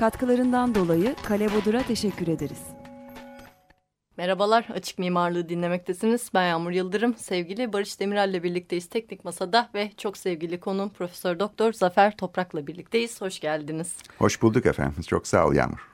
Katkılarından dolayı Kale Bodur'a teşekkür ederiz. Merhabalar, Açık Mimarlığı dinlemektesiniz. Ben Yağmur Yıldırım. Sevgili Barış Demirel ile birlikteyiz Teknik Masa'da ve çok sevgili konuğum Profesör Doktor Zafer Toprak'la birlikteyiz. Hoş geldiniz. Hoş bulduk efendim. Çok sağ ol Yağmur.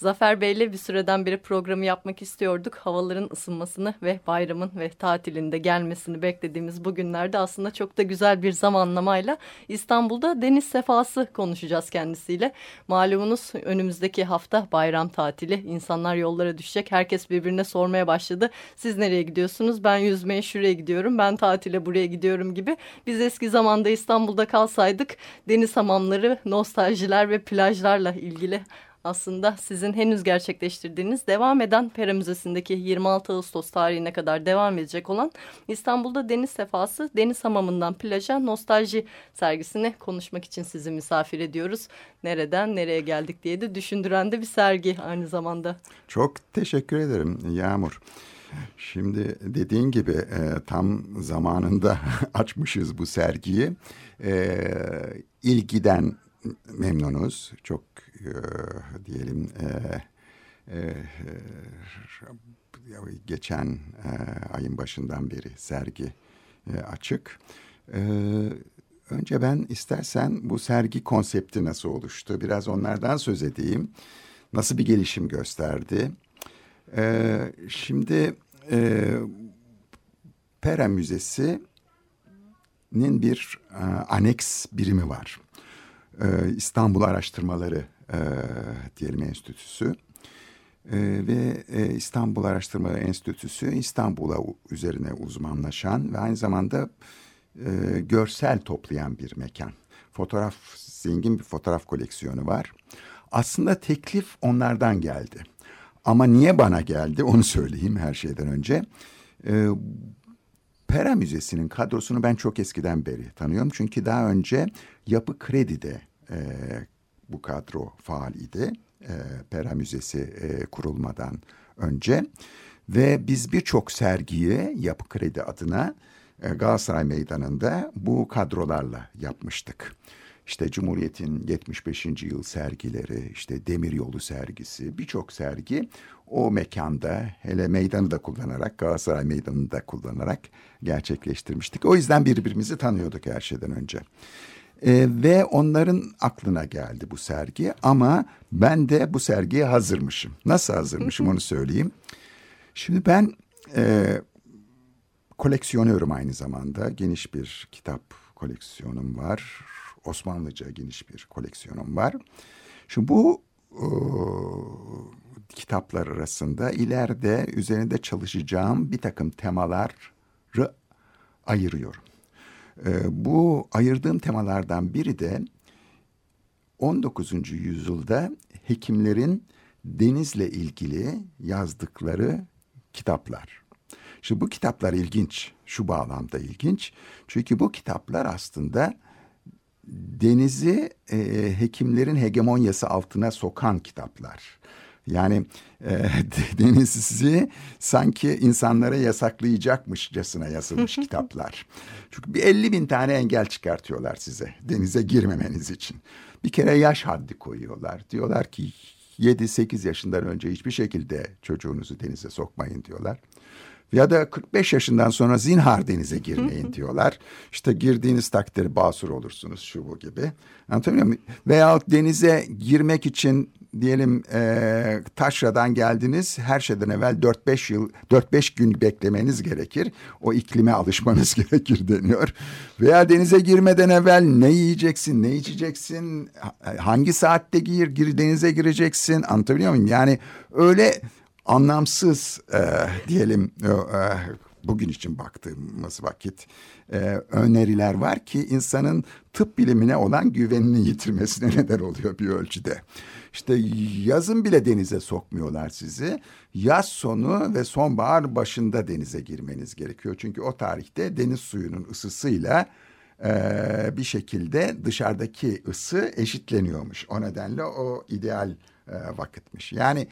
Zafer Bey'le bir süreden beri programı yapmak istiyorduk. Havaların ısınmasını ve bayramın ve tatilinde gelmesini beklediğimiz bu günlerde aslında çok da güzel bir zamanlamayla İstanbul'da deniz sefası konuşacağız kendisiyle. Malumunuz önümüzdeki hafta bayram tatili. İnsanlar yollara düşecek. Herkes birbirine sormaya başladı. Siz nereye gidiyorsunuz? Ben yüzmeye şuraya gidiyorum. Ben tatile buraya gidiyorum gibi. Biz eski zamanda İstanbul'da kalsaydık deniz hamamları, nostaljiler ve plajlarla ilgili aslında sizin henüz gerçekleştirdiğiniz devam eden Pera Müzesi'ndeki 26 Ağustos tarihine kadar devam edecek olan İstanbul'da Deniz Sefası Deniz Hamamı'ndan plaja nostalji sergisini konuşmak için sizi misafir ediyoruz. Nereden nereye geldik diye de düşündüren de bir sergi aynı zamanda. Çok teşekkür ederim Yağmur. Şimdi dediğin gibi e, tam zamanında açmışız bu sergiyi. E, ilgiden memnunuz. Çok e, diyelim e, e, geçen e, ayın başından beri sergi e, açık. E, önce ben istersen bu sergi konsepti nasıl oluştu? Biraz onlardan söz edeyim. Nasıl bir gelişim gösterdi? E, şimdi e, Pera Müzesi'nin bir e, aneks birimi var. E, İstanbul Araştırmaları e, diyelim enstitüsü. E, ve e, İstanbul Araştırma Enstitüsü İstanbul'a üzerine uzmanlaşan ve aynı zamanda e, görsel toplayan bir mekan. Fotoğraf, zengin bir fotoğraf koleksiyonu var. Aslında teklif onlardan geldi. Ama niye bana geldi onu söyleyeyim her şeyden önce. E, Pera Müzesi'nin kadrosunu ben çok eskiden beri tanıyorum. Çünkü daha önce Yapı Kredi'de e, bu kadro faal idi. E, Pera Müzesi e, kurulmadan önce. Ve biz birçok sergiyi Yapı Kredi adına e, Galatasaray Meydanı'nda bu kadrolarla yapmıştık. İşte Cumhuriyet'in 75. yıl sergileri, işte Demiryolu sergisi, birçok sergi o mekanda hele meydanı da kullanarak, Galatasaray Meydanı'nı da kullanarak gerçekleştirmiştik. O yüzden birbirimizi tanıyorduk her şeyden önce. E, ve onların aklına geldi bu sergi ama ben de bu sergiye hazırmışım. Nasıl hazırmışım onu söyleyeyim. Şimdi ben e, koleksiyonörüm aynı zamanda. Geniş bir kitap koleksiyonum var. Osmanlıca geniş bir koleksiyonum var. Şimdi bu e, kitaplar arasında ileride üzerinde çalışacağım bir takım temaları ayırıyorum. E, bu ayırdığım temalardan biri de 19. yüzyılda hekimlerin denizle ilgili yazdıkları kitaplar. Şimdi bu kitaplar ilginç, şu bağlamda ilginç. Çünkü bu kitaplar aslında denizi e, hekimlerin hegemonyası altına sokan kitaplar. Yani e, denizi sanki insanlara yasaklayacakmışçasına yazılmış kitaplar. Çünkü bir 50 bin tane engel çıkartıyorlar size denize girmemeniz için. Bir kere yaş haddi koyuyorlar. Diyorlar ki 7-8 yaşından önce hiçbir şekilde çocuğunuzu denize sokmayın diyorlar. Ya da 45 yaşından sonra zinhar denize girmeyin diyorlar. İşte girdiğiniz takdirde basur olursunuz şu bu gibi. Anlatabiliyor muyum? Veyahut denize girmek için diyelim e, taşradan geldiniz her şeyden evvel 4-5 yıl 4-5 gün beklemeniz gerekir. O iklime alışmanız gerekir deniyor. Veya denize girmeden evvel ne yiyeceksin, ne içeceksin, hangi saatte gir, gir denize gireceksin anlatabiliyor muyum? Yani öyle anlamsız e, diyelim e, bugün için baktığımız vakit e, öneriler var ki insanın tıp bilimine olan güvenini yitirmesine neden oluyor bir ölçüde. İşte yazın bile denize sokmuyorlar sizi. Yaz sonu ve sonbahar başında denize girmeniz gerekiyor. Çünkü o tarihte deniz suyunun ısısıyla e, bir şekilde dışarıdaki ısı eşitleniyormuş. O nedenle o ideal e, vakitmiş. Yani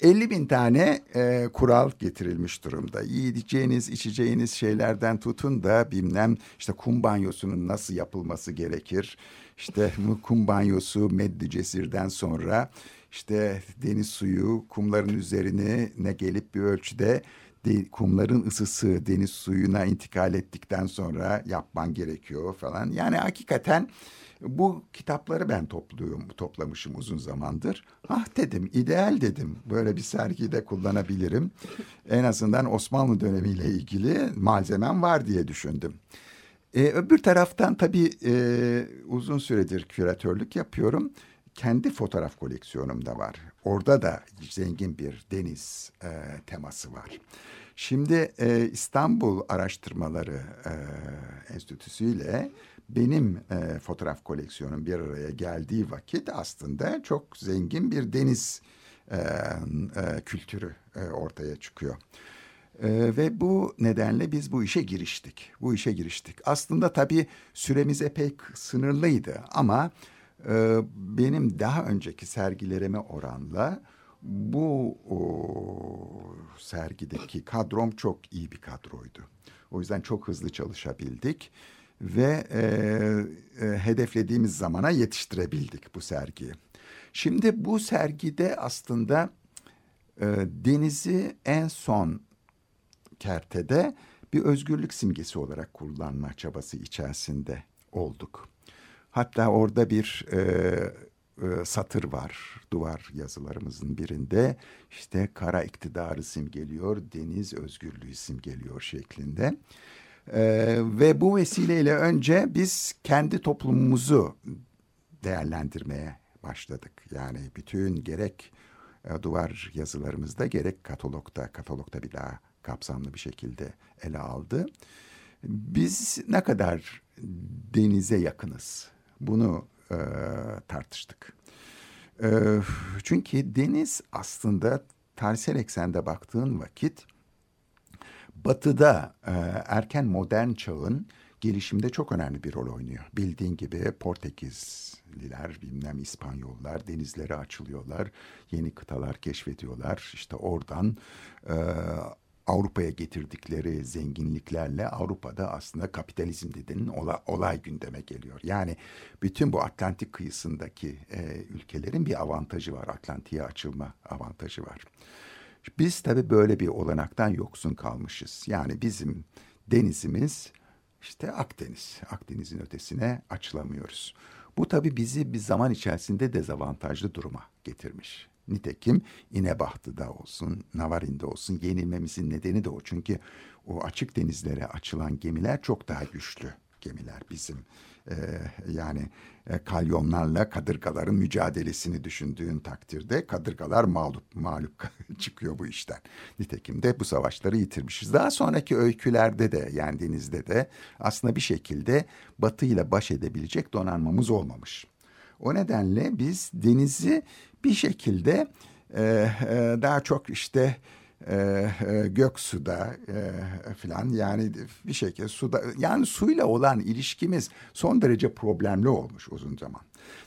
50 bin tane e, kural getirilmiş durumda. Yiyeceğiniz, içeceğiniz şeylerden tutun da bilmem işte kum banyosunun nasıl yapılması gerekir. İşte kum banyosu Meddicesir'den sonra işte deniz suyu kumların üzerine ne gelip bir ölçüde de, kumların ısısı deniz suyuna intikal ettikten sonra yapman gerekiyor falan. Yani hakikaten bu kitapları ben topluyorum, toplamışım uzun zamandır. Ah dedim, ideal dedim. Böyle bir sergide kullanabilirim. En azından Osmanlı dönemiyle ilgili malzemem var diye düşündüm. Ee, öbür taraftan tabii e, uzun süredir küratörlük yapıyorum. Kendi fotoğraf koleksiyonum da var. Orada da zengin bir deniz e, teması var. Şimdi e, İstanbul Araştırmaları e, Enstitüsü ile benim e, fotoğraf koleksiyonum bir araya geldiği vakit aslında çok zengin bir deniz e, e, kültürü e, ortaya çıkıyor. E, ve bu nedenle biz bu işe giriştik. Bu işe giriştik. Aslında tabii süremiz epey sınırlıydı ama e, benim daha önceki sergilerime oranla bu o, sergideki kadrom çok iyi bir kadroydu. O yüzden çok hızlı çalışabildik ve e, e, hedeflediğimiz zamana yetiştirebildik bu sergiyi. Şimdi bu sergide aslında e, denizi en son kertede bir özgürlük simgesi olarak kullanma çabası içerisinde olduk. Hatta orada bir e, e, satır var duvar yazılarımızın birinde. işte kara iktidarı simgeliyor, deniz özgürlüğü simgeliyor şeklinde. Ee, ve bu vesileyle önce biz kendi toplumumuzu değerlendirmeye başladık. Yani bütün gerek e, duvar yazılarımızda gerek katalogda, katalogda bir daha kapsamlı bir şekilde ele aldı. Biz ne kadar denize yakınız bunu e, tartıştık. E, çünkü deniz aslında tarihsel eksende baktığın vakit Batı'da e, erken modern çağın gelişimde çok önemli bir rol oynuyor. Bildiğin gibi Portekizliler, bilmem İspanyollar denizlere açılıyorlar, yeni kıtalar keşfediyorlar. İşte oradan e, Avrupa'ya getirdikleri zenginliklerle Avrupa'da aslında kapitalizm dediğin olay, olay gündeme geliyor. Yani bütün bu Atlantik kıyısındaki e, ülkelerin bir avantajı var, Atlantik'e açılma avantajı var. Biz tabii böyle bir olanaktan yoksun kalmışız. Yani bizim denizimiz işte Akdeniz. Akdeniz'in ötesine açılamıyoruz. Bu tabii bizi bir zaman içerisinde dezavantajlı duruma getirmiş. Nitekim İnebahtı'da olsun, Navarin'de olsun yenilmemizin nedeni de o. Çünkü o açık denizlere açılan gemiler çok daha güçlü gemiler bizim e, yani e, kalyonlarla kadırgaların mücadelesini düşündüğün takdirde kadırgalar mağlup mağlup çıkıyor bu işten. Nitekim de bu savaşları yitirmişiz. Daha sonraki öykülerde de yani denizde de aslında bir şekilde Batı ile baş edebilecek donanmamız olmamış. O nedenle biz denizi bir şekilde e, e, daha çok işte e, e, göksuda e, filan yani bir şekilde suda yani suyla olan ilişkimiz son derece problemli olmuş uzun zaman.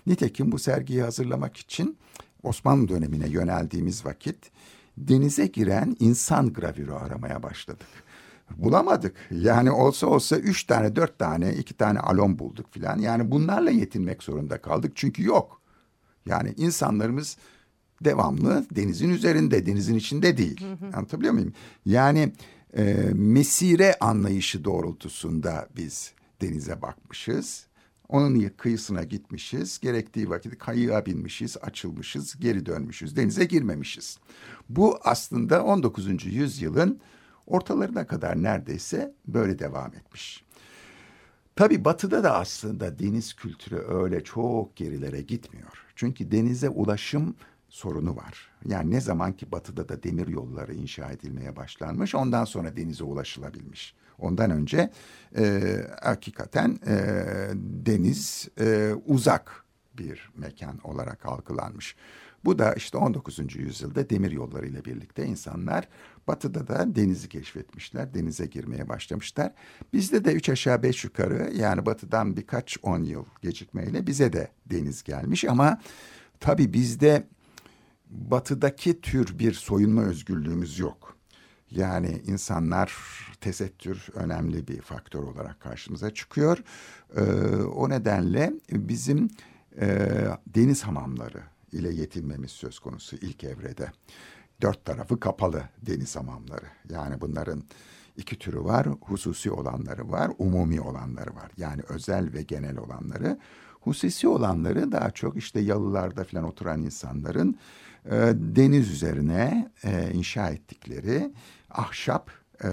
Nitekim bu sergiyi hazırlamak için Osmanlı dönemine yöneldiğimiz vakit denize giren insan gravürü aramaya başladık. Bulamadık. Yani olsa olsa üç tane, dört tane, iki tane alon bulduk filan. Yani bunlarla yetinmek zorunda kaldık çünkü yok. Yani insanlarımız devamlı denizin üzerinde, denizin içinde değil. Hı hı. Anlatabiliyor muyum? Yani e, mesire anlayışı doğrultusunda biz denize bakmışız. Onun kıyısına gitmişiz. Gerektiği vakit kayığa binmişiz, açılmışız, geri dönmüşüz. Denize girmemişiz. Bu aslında 19. yüzyılın ortalarına kadar neredeyse böyle devam etmiş. Tabii batıda da aslında deniz kültürü öyle çok gerilere gitmiyor. Çünkü denize ulaşım sorunu var. Yani ne zaman ki batıda da demir yolları inşa edilmeye başlanmış ondan sonra denize ulaşılabilmiş. Ondan önce e, hakikaten e, deniz e, uzak bir mekan olarak algılanmış. Bu da işte 19. yüzyılda demir yolları ile birlikte insanlar batıda da denizi keşfetmişler. Denize girmeye başlamışlar. Bizde de üç aşağı beş yukarı yani batıdan birkaç on yıl gecikmeyle bize de deniz gelmiş. Ama tabii bizde batıdaki tür bir soyunma özgürlüğümüz yok. Yani insanlar tesettür önemli bir faktör olarak karşımıza çıkıyor. Ee, o nedenle bizim e, deniz hamamları ile yetinmemiz söz konusu ilk evrede. Dört tarafı kapalı deniz hamamları. Yani bunların iki türü var. Hususi olanları var, umumi olanları var. Yani özel ve genel olanları. Hususi olanları daha çok işte yalılarda falan oturan insanların e, deniz üzerine e, inşa ettikleri ahşap e,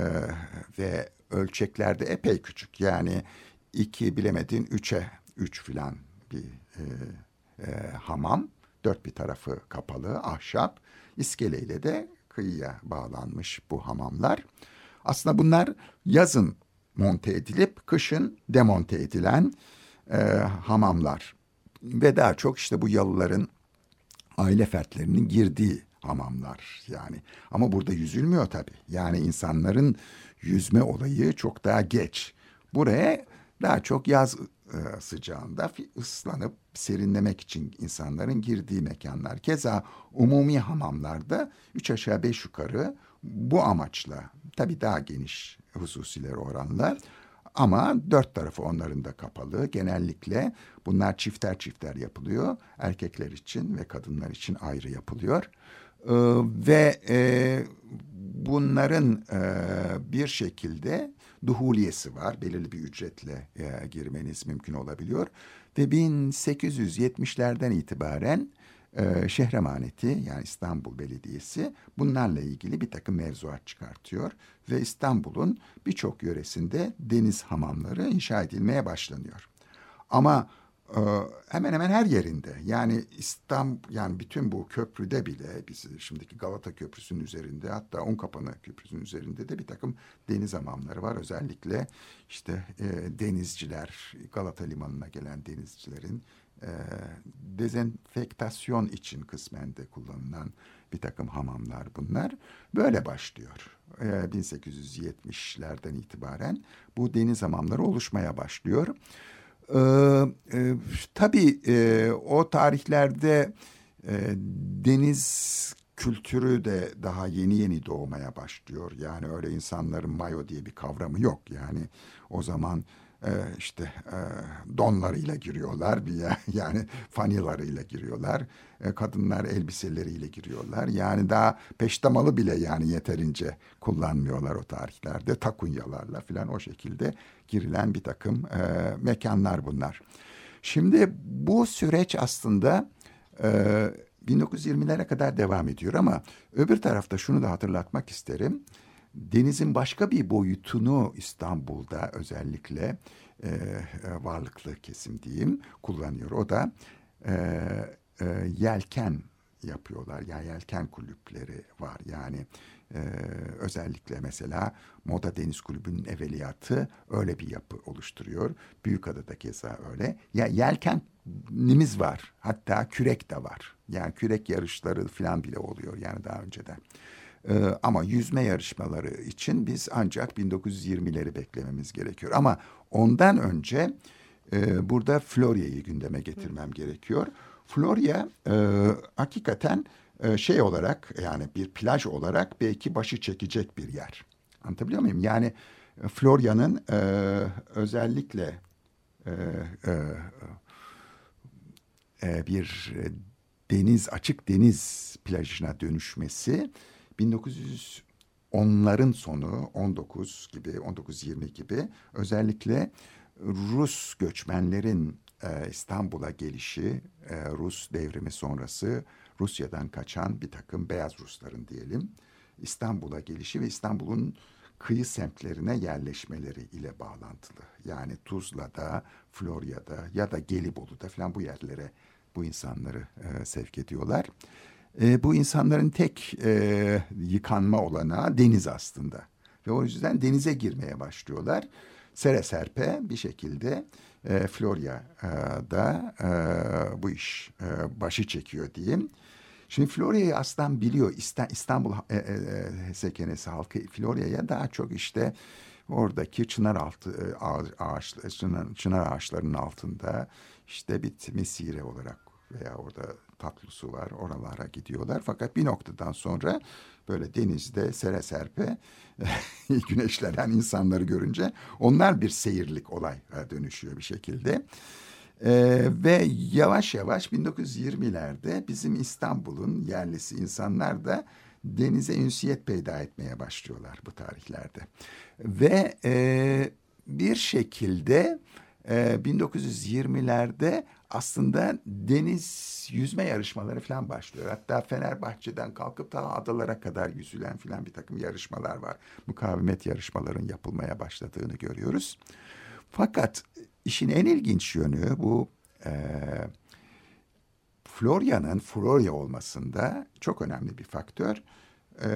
ve ölçeklerde epey küçük. Yani iki bilemedin üçe üç filan bir e, e, hamam. Dört bir tarafı kapalı ahşap. İskeleyle de kıyıya bağlanmış bu hamamlar. Aslında bunlar yazın monte edilip kışın demonte edilen e, hamamlar. Ve daha çok işte bu yalıların aile fertlerinin girdiği hamamlar yani. Ama burada yüzülmüyor tabii. Yani insanların yüzme olayı çok daha geç. Buraya daha çok yaz e, sıcağında ıslanıp serinlemek için insanların girdiği mekanlar. Keza umumi hamamlarda üç aşağı beş yukarı bu amaçla tabii daha geniş hususiler oranla ama dört tarafı onların da kapalı. Genellikle bunlar çifter çifter yapılıyor. Erkekler için ve kadınlar için ayrı yapılıyor. Ee, ve e, bunların e, bir şekilde duhuliyesi var. Belirli bir ücretle e, girmeniz mümkün olabiliyor. Ve 1870'lerden itibaren e, şehremaneti yani İstanbul Belediyesi bunlarla ilgili bir takım mevzuat çıkartıyor. Ve İstanbul'un birçok yöresinde deniz hamamları inşa edilmeye başlanıyor. Ama hemen hemen her yerinde yani İstanbul yani bütün bu köprüde bile biz şimdiki Galata Köprüsü'nün üzerinde hatta Unkapanı Köprüsü'nün üzerinde de bir takım deniz hamamları var. Özellikle işte e, denizciler Galata Limanı'na gelen denizcilerin e, dezenfektasyon için kısmen de kullanılan bir takım hamamlar bunlar. Böyle başlıyor. E, 1870'lerden itibaren bu deniz hamamları oluşmaya başlıyor. Ee, e, tabii e, o tarihlerde e, deniz kültürü de daha yeni yeni doğmaya başlıyor. Yani öyle insanların mayo diye bir kavramı yok. Yani o zaman e, işte e, donlarıyla giriyorlar bir ya, yani fanilarıyla giriyorlar. E, kadınlar elbiseleriyle giriyorlar. Yani daha peştemalı bile yani yeterince kullanmıyorlar o tarihlerde. Takunyalarla falan o şekilde girilen bir takım e, mekanlar bunlar. Şimdi bu süreç aslında e, 1920'lere kadar devam ediyor ama öbür tarafta şunu da hatırlatmak isterim denizin başka bir boyutunu İstanbul'da özellikle e, e, varlıklı kesim diyeyim kullanıyor. O da e, e, yelken yapıyorlar. Yani yelken kulüpleri var. Yani e, özellikle mesela Moda Deniz Kulübü'nün evveliyatı öyle bir yapı oluşturuyor. Büyükada'da keza öyle. Ya yelkenimiz var. Hatta kürek de var. Yani kürek yarışları falan bile oluyor yani daha önceden. Ee, ama yüzme yarışmaları için biz ancak 1920'leri beklememiz gerekiyor. Ama ondan önce e, burada Florya'yı gündeme getirmem Hı. gerekiyor. Florya e, hakikaten e, şey olarak yani bir plaj olarak belki başı çekecek bir yer. Anlatabiliyor muyum? Yani e, Florya'nın e, özellikle e, e, e, bir deniz açık deniz plajına dönüşmesi 1910'ların sonu 19 gibi 19-20 gibi özellikle Rus göçmenlerin e, İstanbul'a gelişi e, Rus devrimi sonrası Rusya'dan kaçan bir takım beyaz Rusların diyelim İstanbul'a gelişi ve İstanbul'un kıyı semtlerine yerleşmeleri ile bağlantılı. Yani Tuzla'da, Florya'da ya da Gelibolu'da falan bu yerlere bu insanları e, sevk ediyorlar. E, bu insanların tek e, yıkanma olanağı deniz aslında. Ve o yüzden denize girmeye başlıyorlar. Sere serpe bir şekilde e, Florya'da e, bu iş e, başı çekiyor diyeyim. Şimdi Florya'yı aslan biliyor. İstanbul e, e, halkı Florya'ya daha çok işte oradaki çınar altı e, ağaç, çınar, çınar ağaçlarının altında işte bir mesire olarak veya orada tatlı su var oralara gidiyorlar. Fakat bir noktadan sonra böyle denizde sere serpe güneşlenen insanları görünce onlar bir seyirlik olay dönüşüyor bir şekilde. Ee, ve yavaş yavaş 1920'lerde bizim İstanbul'un yerlisi insanlar da denize ünsiyet peyda etmeye başlıyorlar bu tarihlerde. Ve e, bir şekilde e, 1920'lerde aslında deniz yüzme yarışmaları falan başlıyor. Hatta Fenerbahçe'den kalkıp daha adalara kadar yüzülen falan bir takım yarışmalar var. Mukavemet yarışmaların yapılmaya başladığını görüyoruz. Fakat işin en ilginç yönü bu e, Florya'nın Florya olmasında çok önemli bir faktör e,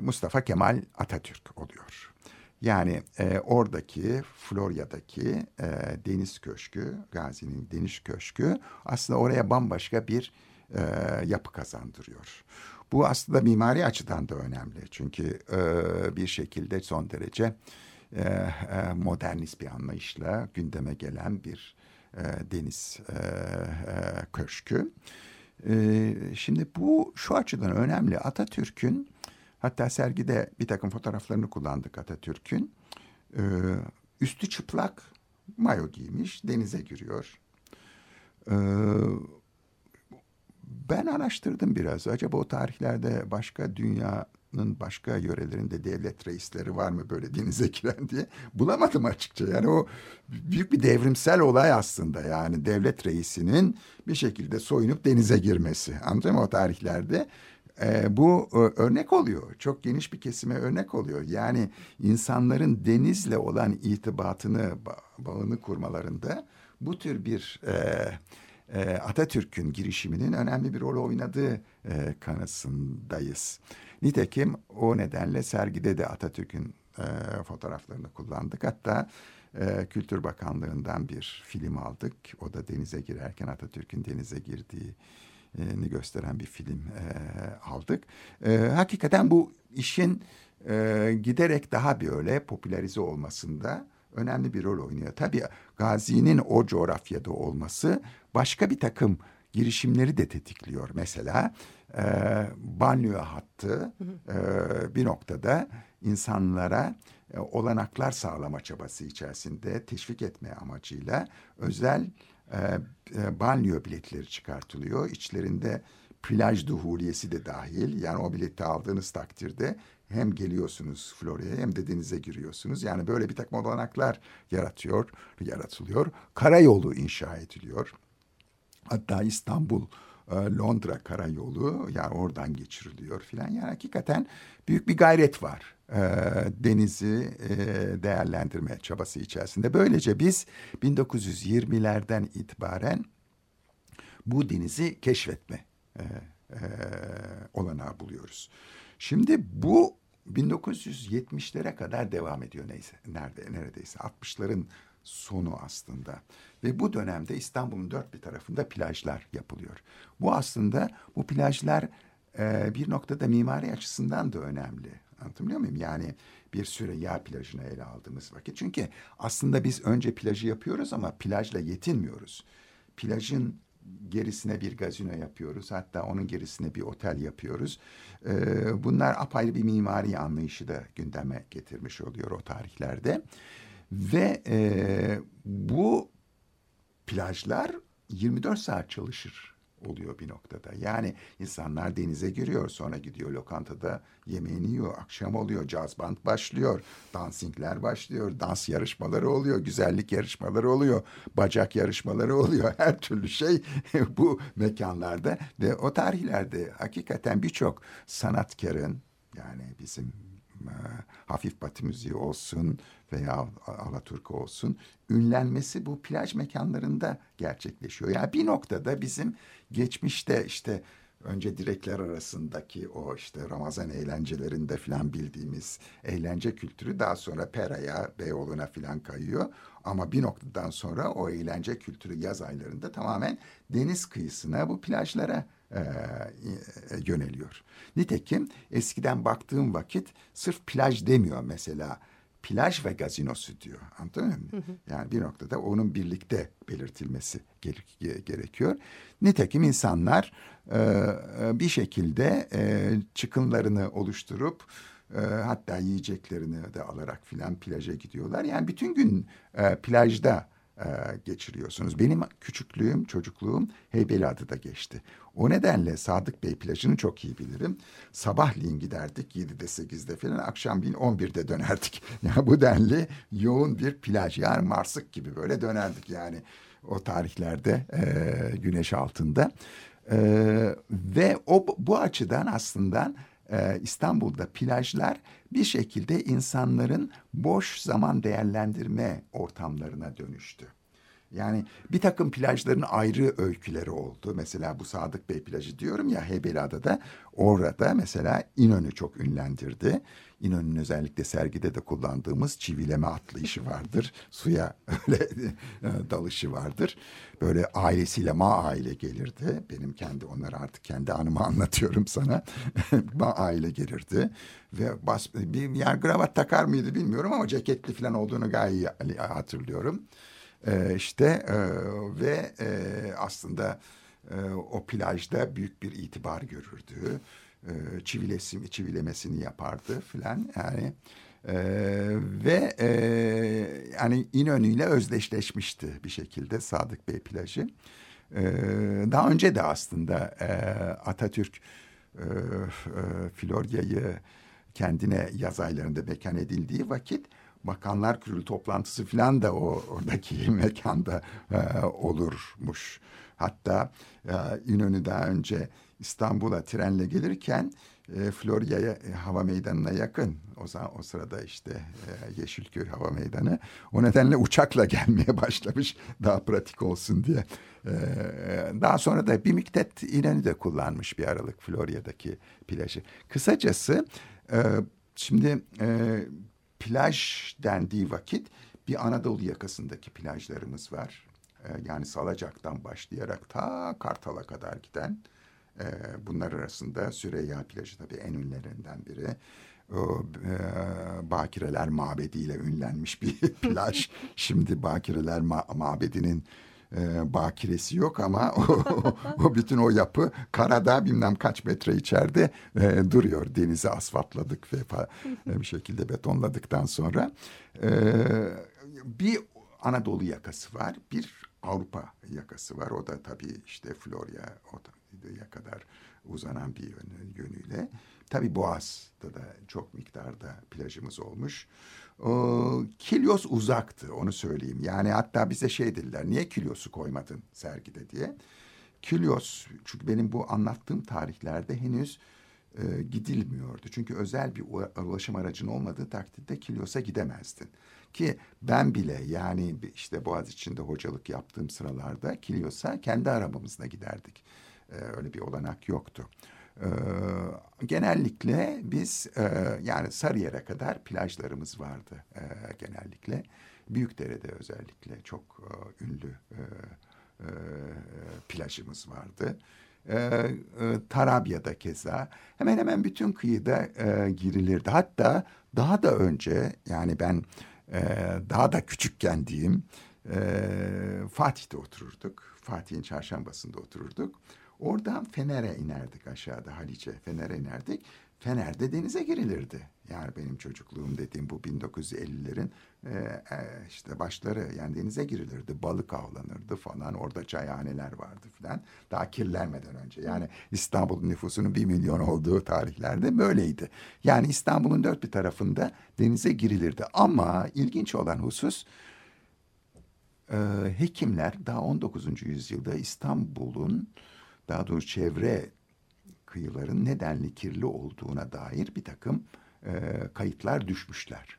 Mustafa Kemal Atatürk oluyor. Yani e, oradaki Florya'daki e, deniz köşkü, Gazi'nin deniz köşkü aslında oraya bambaşka bir e, yapı kazandırıyor. Bu aslında mimari açıdan da önemli. Çünkü e, bir şekilde son derece e, e, modernist bir anlayışla gündeme gelen bir e, deniz e, e, köşkü. E, şimdi bu şu açıdan önemli. Atatürk'ün hatta sergide bir takım fotoğraflarını kullandık Atatürk'ün. E, üstü çıplak mayo giymiş denize giriyor. E, ben araştırdım biraz. Acaba o tarihlerde başka dünya başka yörelerinde devlet reisleri var mı böyle denize giren diye bulamadım açıkça. Yani o büyük bir devrimsel olay aslında yani devlet reisinin bir şekilde soyunup denize girmesi. Anladın mı o tarihlerde? Ee, bu e, örnek oluyor. Çok geniş bir kesime örnek oluyor. Yani insanların denizle olan itibatını, bağını kurmalarında bu tür bir... E, e, Atatürk'ün girişiminin önemli bir rol oynadığı e, kanısındayız. Nitekim o nedenle sergide de Atatürk'ün e, fotoğraflarını kullandık. Hatta e, Kültür Bakanlığı'ndan bir film aldık. O da denize girerken Atatürk'ün denize girdiği ni gösteren bir film e, aldık. E, hakikaten bu işin e, giderek daha böyle popülerize olmasında önemli bir rol oynuyor. Tabii Gazi'nin o coğrafyada olması başka bir takım girişimleri de tetikliyor. Mesela e, banyo hattı e, bir noktada insanlara e, olanaklar sağlama çabası içerisinde teşvik etme amacıyla özel e, e, banyo biletleri çıkartılıyor. İçlerinde plaj duhuliyesi de dahil. Yani o bileti aldığınız takdirde hem geliyorsunuz Florya'ya hem de denize giriyorsunuz. Yani böyle bir takım olanaklar yaratıyor, yaratılıyor. Karayolu inşa ediliyor. Hatta İstanbul e, Londra karayolu yani oradan geçiriliyor filan. Yani hakikaten büyük bir gayret var e, denizi e, değerlendirme çabası içerisinde. Böylece biz 1920'lerden itibaren bu denizi keşfetme e, e, olanağı buluyoruz. Şimdi bu 1970'lere kadar devam ediyor neyse nerede neredeyse 60'ların sonu aslında. Ve bu dönemde İstanbul'un dört bir tarafında plajlar yapılıyor. Bu aslında bu plajlar e, bir noktada mimari açısından da önemli. Anlatabiliyor muyum? Yani bir süre yağ plajını ele aldığımız vakit. Çünkü aslında biz önce plajı yapıyoruz ama plajla yetinmiyoruz. Plajın gerisine bir gazino yapıyoruz. Hatta onun gerisine bir otel yapıyoruz. Ee, bunlar apayrı bir mimari anlayışı da gündeme getirmiş oluyor o tarihlerde. Ve e, bu plajlar 24 saat çalışır oluyor bir noktada. Yani insanlar denize giriyor sonra gidiyor lokantada yemeğini yiyor. Akşam oluyor caz band başlıyor. Dansingler başlıyor. Dans yarışmaları oluyor. Güzellik yarışmaları oluyor. Bacak yarışmaları oluyor. Her türlü şey bu mekanlarda ve o tarihlerde hakikaten birçok sanatkarın yani bizim hafif batı müziği olsun veya Alaturka olsun ünlenmesi bu plaj mekanlarında gerçekleşiyor. Yani bir noktada bizim geçmişte işte önce direkler arasındaki o işte Ramazan eğlencelerinde filan bildiğimiz eğlence kültürü daha sonra Pera'ya, Beyoğlu'na filan kayıyor. Ama bir noktadan sonra o eğlence kültürü yaz aylarında tamamen deniz kıyısına bu plajlara e, yöneliyor. Nitekim eskiden baktığım vakit sırf plaj demiyor mesela plaj ve gazinosu diyor. Anladın mı? Yani bir noktada onun birlikte belirtilmesi gerekiyor. Nitekim insanlar bir şekilde çıkınlarını oluşturup hatta yiyeceklerini de alarak filan plaja gidiyorlar. Yani bütün gün plajda geçiriyorsunuz. Benim küçüklüğüm, çocukluğum Heybeliada'da geçti. O nedenle Sadık Bey plajını çok iyi bilirim. Sabahleyin giderdik 7'de 8'de falan akşamleyin 11'de dönerdik. Yani bu denli yoğun bir plaj yani Marsık gibi böyle dönerdik yani o tarihlerde e, güneş altında. E, ve o bu açıdan aslında e, İstanbul'da plajlar bir şekilde insanların boş zaman değerlendirme ortamlarına dönüştü. Yani bir takım plajların ayrı öyküleri oldu. Mesela bu Sadık Bey plajı diyorum ya Heybeliada'da orada mesela İnönü çok ünlendirdi. İnönü'nün özellikle sergide de kullandığımız çivileme atlayışı vardır. Suya öyle e, dalışı vardır. Böyle ailesiyle ma aile gelirdi. Benim kendi onları artık kendi anımı anlatıyorum sana. ma aile gelirdi. Ve bas, bir yani kravat takar mıydı bilmiyorum ama ceketli falan olduğunu gayet hatırlıyorum. E, işte e, ve e, aslında e, o plajda büyük bir itibar görürdü. E, çivilesi, çivilemesini yapardı filan yani. E, ve e, yani İnönü ile özdeşleşmişti bir şekilde Sadık Bey plajı. E, daha önce de aslında e, Atatürk e, e, Florya'yı kendine yaz aylarında mekan edildiği vakit Bakanlar Kurulu toplantısı falan da o oradaki mekanda e, olurmuş. Hatta e, İnönü daha önce İstanbul'a trenle gelirken e, Florya'ya e, hava meydanına yakın. O zaman o sırada işte e, Yeşilköy hava meydanı. O nedenle uçakla gelmeye başlamış daha pratik olsun diye. E, daha sonra da bir miktat İnönü de kullanmış bir aralık Florya'daki plajı. Kısacası e, şimdi e, plaj dendiği vakit bir Anadolu yakasındaki plajlarımız var. E, yani Salacak'tan başlayarak ta Kartal'a kadar giden. E, bunlar arasında Süreyya plajı tabii en ünlülerinden biri. O, e, Bakireler Mabedi ile ünlenmiş bir plaj. Şimdi Bakireler Ma Mabedi'nin e, bakiresi yok ama o, o bütün o yapı karada bilmem kaç metre içeride e, duruyor. Denizi asfaltladık ve e, bir şekilde betonladıktan sonra e, bir Anadolu yakası var, bir Avrupa yakası var. O da tabii işte Florya ya kadar uzanan bir yönü, yönüyle. Tabii Boğaz'da da çok miktarda plajımız olmuş. Ee, Kilyos uzaktı onu söyleyeyim. Yani hatta bize şey dediler niye Kilyos'u koymadın sergide diye. Kilyos çünkü benim bu anlattığım tarihlerde henüz e, gidilmiyordu. Çünkü özel bir ulaşım aracın olmadığı takdirde Kilyos'a gidemezdin. Ki ben bile yani işte Boğaz içinde hocalık yaptığım sıralarda Kilyos'a kendi arabamızla giderdik. Ee, öyle bir olanak yoktu. Ee, genellikle biz e, yani Sarıyer'e kadar plajlarımız vardı e, genellikle. Büyükdere'de özellikle çok e, ünlü e, e, plajımız vardı. E, e, Tarabya'da keza hemen hemen bütün kıyıda e, girilirdi. Hatta daha da önce yani ben e, daha da küçükken diyeyim e, Fatih'te otururduk. Fatih'in çarşambasında otururduk. Oradan Fener'e inerdik aşağıda Haliç'e. Fener'e inerdik. Fener'de denize girilirdi. Yani benim çocukluğum dediğim bu 1950'lerin e, e, işte başları yani denize girilirdi. Balık avlanırdı falan. Orada çayhaneler vardı falan. Daha kirlenmeden önce. Yani İstanbul nüfusunun bir milyon olduğu tarihlerde böyleydi. Yani İstanbul'un dört bir tarafında denize girilirdi. Ama ilginç olan husus e, hekimler daha 19. yüzyılda İstanbul'un daha doğrusu çevre kıyıların nedenli kirli olduğuna dair bir takım e, kayıtlar düşmüşler.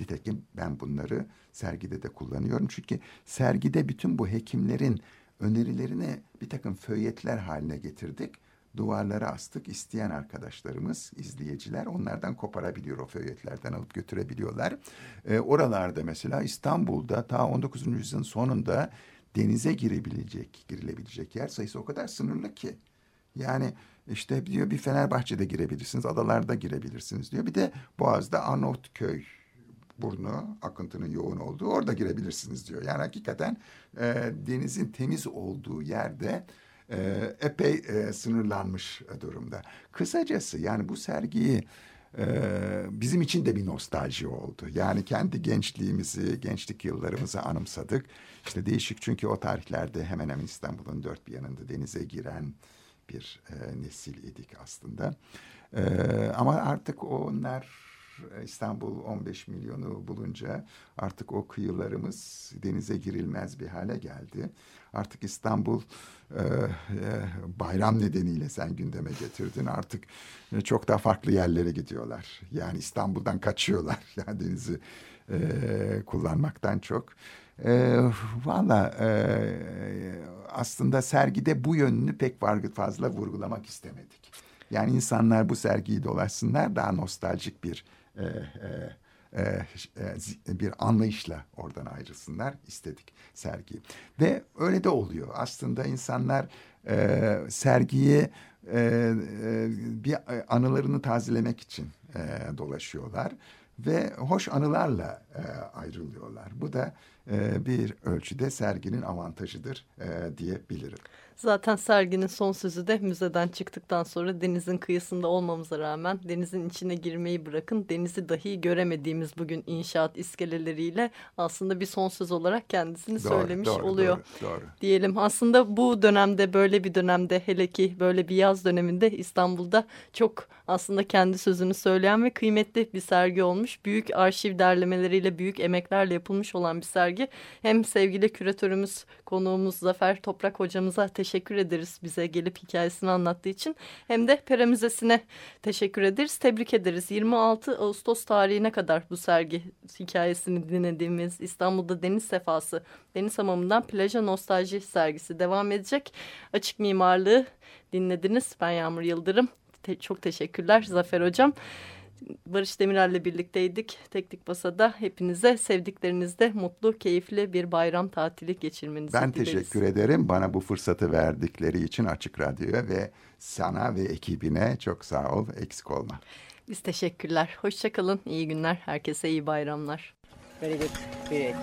Nitekim ben bunları sergide de kullanıyorum. Çünkü sergide bütün bu hekimlerin önerilerini bir takım föyyetler haline getirdik. duvarlara astık. İsteyen arkadaşlarımız, izleyiciler onlardan koparabiliyor o fölyetlerden alıp götürebiliyorlar. E, oralarda mesela İstanbul'da ta 19. yüzyılın sonunda denize girebilecek, girilebilecek yer sayısı o kadar sınırlı ki. Yani işte diyor bir Fenerbahçe'de girebilirsiniz, adalarda girebilirsiniz diyor. Bir de Boğaz'da Arnavutköy burnu akıntının yoğun olduğu orada girebilirsiniz diyor. Yani hakikaten e, denizin temiz olduğu yerde e, epey e, sınırlanmış durumda. Kısacası yani bu sergiyi bizim için de bir nostalji oldu. Yani kendi gençliğimizi, gençlik yıllarımızı anımsadık. İşte değişik çünkü o tarihlerde hemen hemen İstanbul'un dört bir yanında denize giren bir e, nesil idik aslında. E, ama artık onlar İstanbul 15 milyonu bulunca artık o kıyılarımız denize girilmez bir hale geldi. Artık İstanbul e, e, bayram nedeniyle sen gündeme getirdin. Artık e, çok daha farklı yerlere gidiyorlar. Yani İstanbul'dan kaçıyorlar. Yani denizi e, kullanmaktan çok. E, Valla e, aslında sergide bu yönünü pek fazla vurgulamak istemedik. Yani insanlar bu sergiyi dolaşsınlar daha nostaljik bir e, e, e, bir anlayışla oradan ayrılsınlar istedik sergiyi. Ve öyle de oluyor. Aslında insanlar e, sergiyi e, e, bir anılarını tazelemek için e, dolaşıyorlar ve hoş anılarla e, ayrılıyorlar. Bu da e, bir ölçüde serginin avantajıdır e, diyebilirim. Zaten serginin son sözü de müzeden çıktıktan sonra denizin kıyısında olmamıza rağmen denizin içine girmeyi bırakın denizi dahi göremediğimiz bugün inşaat iskeleleriyle aslında bir son söz olarak kendisini doğru, söylemiş doğru, oluyor. Doğru, doğru. Diyelim aslında bu dönemde böyle bir dönemde hele ki böyle bir yaz döneminde İstanbul'da çok aslında kendi sözünü söyleyen ve kıymetli bir sergi olmuş. Büyük arşiv derlemeleriyle büyük emeklerle yapılmış olan bir sergi. Hem sevgili küratörümüz konuğumuz Zafer Toprak hocamıza teşekkür ederiz bize gelip hikayesini anlattığı için. Hem de Pera Müzesi'ne teşekkür ederiz. Tebrik ederiz. 26 Ağustos tarihine kadar bu sergi hikayesini dinlediğimiz İstanbul'da Deniz Sefası, Deniz Hamamı'ndan Plaja Nostalji sergisi devam edecek. Açık mimarlığı dinlediniz. Ben Yağmur Yıldırım. Te çok teşekkürler Zafer Hocam. Barış Demirel'le birlikteydik. Teknik Basa'da hepinize sevdiklerinizde mutlu, keyifli bir bayram tatili geçirmenizi ben dileriz. Ben teşekkür ederim. Bana bu fırsatı verdikleri için Açık Radyo'ya ve sana ve ekibine çok sağ ol, eksik olma. Biz teşekkürler. Hoşçakalın, iyi günler. Herkese iyi bayramlar. Very good. Great.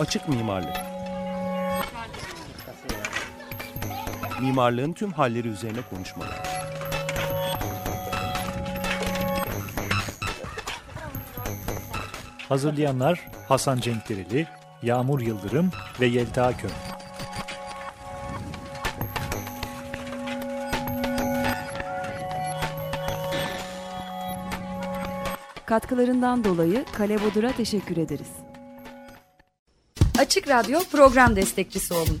Açık mimarlık. Mimarlığın tüm halleri üzerine konuşmalar. Hazırlayanlar Hasan Cenkdereli, Yağmur Yıldırım ve Yelta Kömür. Katkılarından dolayı Kale Bodur'a teşekkür ederiz. Açık Radyo program destekçisi olun.